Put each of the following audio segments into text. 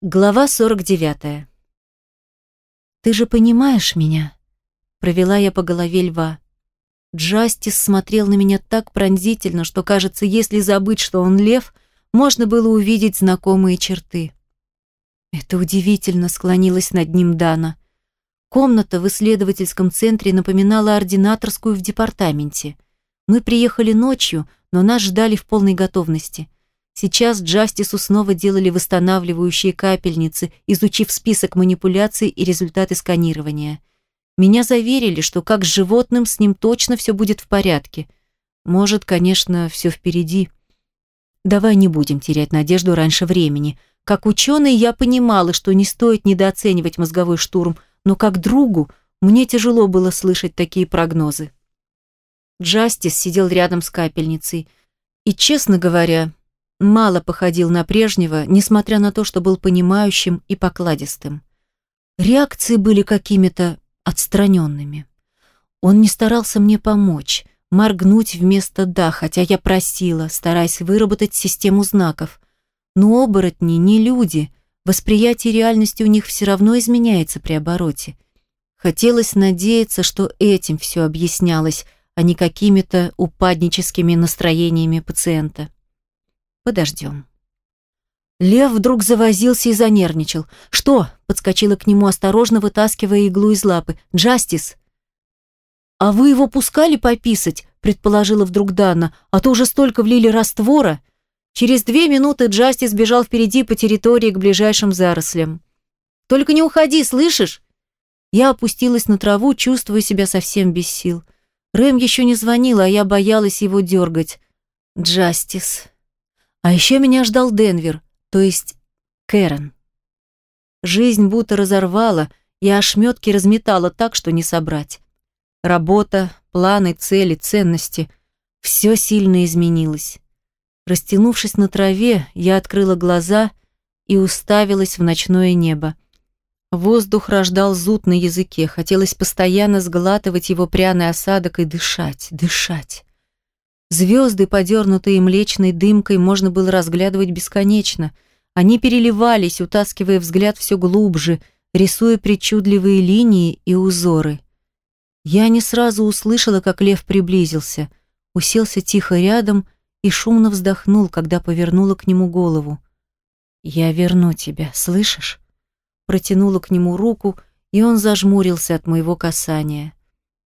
Глава 49. «Ты же понимаешь меня?» Провела я по голове льва. Джастис смотрел на меня так пронзительно, что, кажется, если забыть, что он лев, можно было увидеть знакомые черты. Это удивительно склонилась над ним Дана. Комната в исследовательском центре напоминала ординаторскую в департаменте. Мы приехали ночью, но нас ждали в полной готовности – Сейчас Джастису снова делали восстанавливающие капельницы, изучив список манипуляций и результаты сканирования. Меня заверили, что как с животным с ним точно все будет в порядке. Может, конечно, все впереди. Давай не будем терять надежду раньше времени. Как ученый я понимала, что не стоит недооценивать мозговой штурм, но как другу мне тяжело было слышать такие прогнозы. Джастис сидел рядом с капельницей. И, честно говоря, мало походил на прежнего, несмотря на то, что был понимающим и покладистым. Реакции были какими-то отстраненными. Он не старался мне помочь, моргнуть вместо «да», хотя я просила, стараясь выработать систему знаков. Но оборотни не люди, восприятие реальности у них все равно изменяется при обороте. Хотелось надеяться, что этим все объяснялось, а не какими-то упадническими настроениями пациента. Подождем. Лев вдруг завозился и занервничал. «Что?» — подскочила к нему, осторожно вытаскивая иглу из лапы. «Джастис!» «А вы его пускали пописать?» — предположила вдруг Дана. «А то уже столько влили раствора!» Через две минуты Джастис бежал впереди по территории к ближайшим зарослям. «Только не уходи, слышишь?» Я опустилась на траву, чувствуя себя совсем без сил. Рэм еще не звонил, а я боялась его дергать. «Джастис!» А еще меня ждал Денвер, то есть Кэрон. Жизнь будто разорвала, и ошметки разметала так, что не собрать. Работа, планы, цели, ценности – все сильно изменилось. Растянувшись на траве, я открыла глаза и уставилась в ночное небо. Воздух рождал зуд на языке, хотелось постоянно сглатывать его пряный осадок и дышать, дышать. Звезды, подернутые млечной дымкой, можно было разглядывать бесконечно. Они переливались, утаскивая взгляд все глубже, рисуя причудливые линии и узоры. Я не сразу услышала, как лев приблизился, уселся тихо рядом и шумно вздохнул, когда повернула к нему голову. «Я верну тебя, слышишь?» Протянула к нему руку, и он зажмурился от моего касания.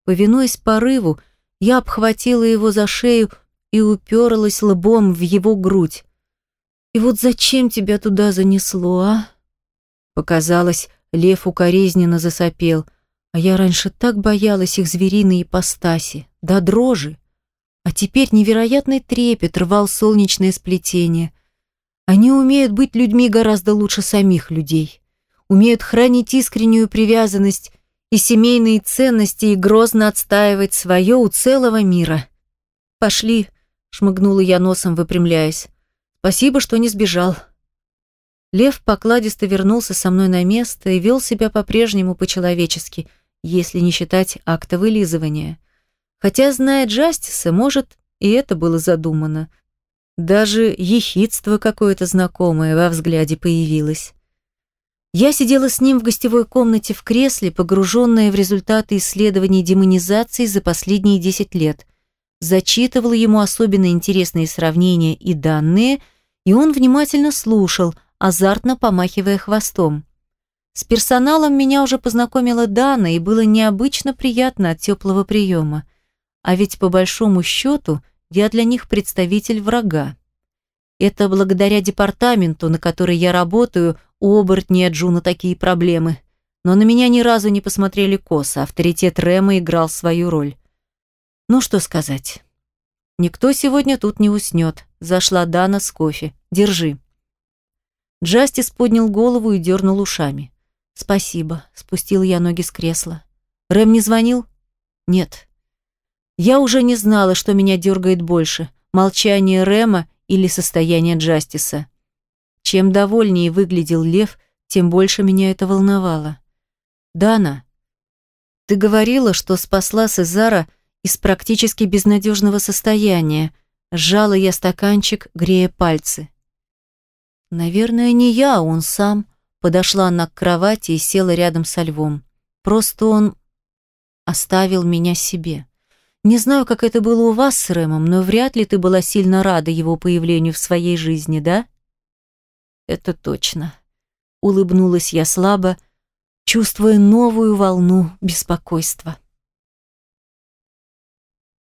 Повинуясь порыву, я обхватила его за шею и уперлась лбом в его грудь. «И вот зачем тебя туда занесло, а?» Показалось, лев укоризненно засопел, а я раньше так боялась их звериной ипостаси, да дрожи. А теперь невероятный трепет рвал солнечное сплетение. Они умеют быть людьми гораздо лучше самих людей, умеют хранить искреннюю привязанность и семейные ценности и грозно отстаивать свое у целого мира. «Пошли», — шмыгнула я носом, выпрямляясь. «Спасибо, что не сбежал». Лев покладисто вернулся со мной на место и вел себя по-прежнему по-человечески, если не считать акта вылизывания. Хотя, зная Джастиса, может, и это было задумано. Даже ехидство какое-то знакомое во взгляде появилось. Я сидела с ним в гостевой комнате в кресле, погруженная в результаты исследований демонизации за последние 10 лет. Зачитывала ему особенно интересные сравнения и данные, и он внимательно слушал, азартно помахивая хвостом. С персоналом меня уже познакомила Дана, и было необычно приятно от теплого приема. А ведь по большому счету я для них представитель врага. Это благодаря департаменту, на который я работаю, у оборотней Джуна такие проблемы. Но на меня ни разу не посмотрели косо, авторитет Рэма играл свою роль. Ну что сказать. Никто сегодня тут не уснет. Зашла Дана с кофе. Держи. Джастис поднял голову и дернул ушами. «Спасибо», — спустил я ноги с кресла. «Рэм не звонил?» «Нет». Я уже не знала, что меня дергает больше, молчание Рэма или состояние Джастиса. Чем довольнее выглядел лев, тем больше меня это волновало. «Дана, ты говорила, что спасла Сезара из практически безнадежного состояния», сжала я стаканчик, грея пальцы. «Наверное, не я, а он сам», Подошла она к кровати и села рядом со львом. Просто он оставил меня себе. Не знаю, как это было у вас с Рэмом, но вряд ли ты была сильно рада его появлению в своей жизни, да? Это точно. Улыбнулась я слабо, чувствуя новую волну беспокойства.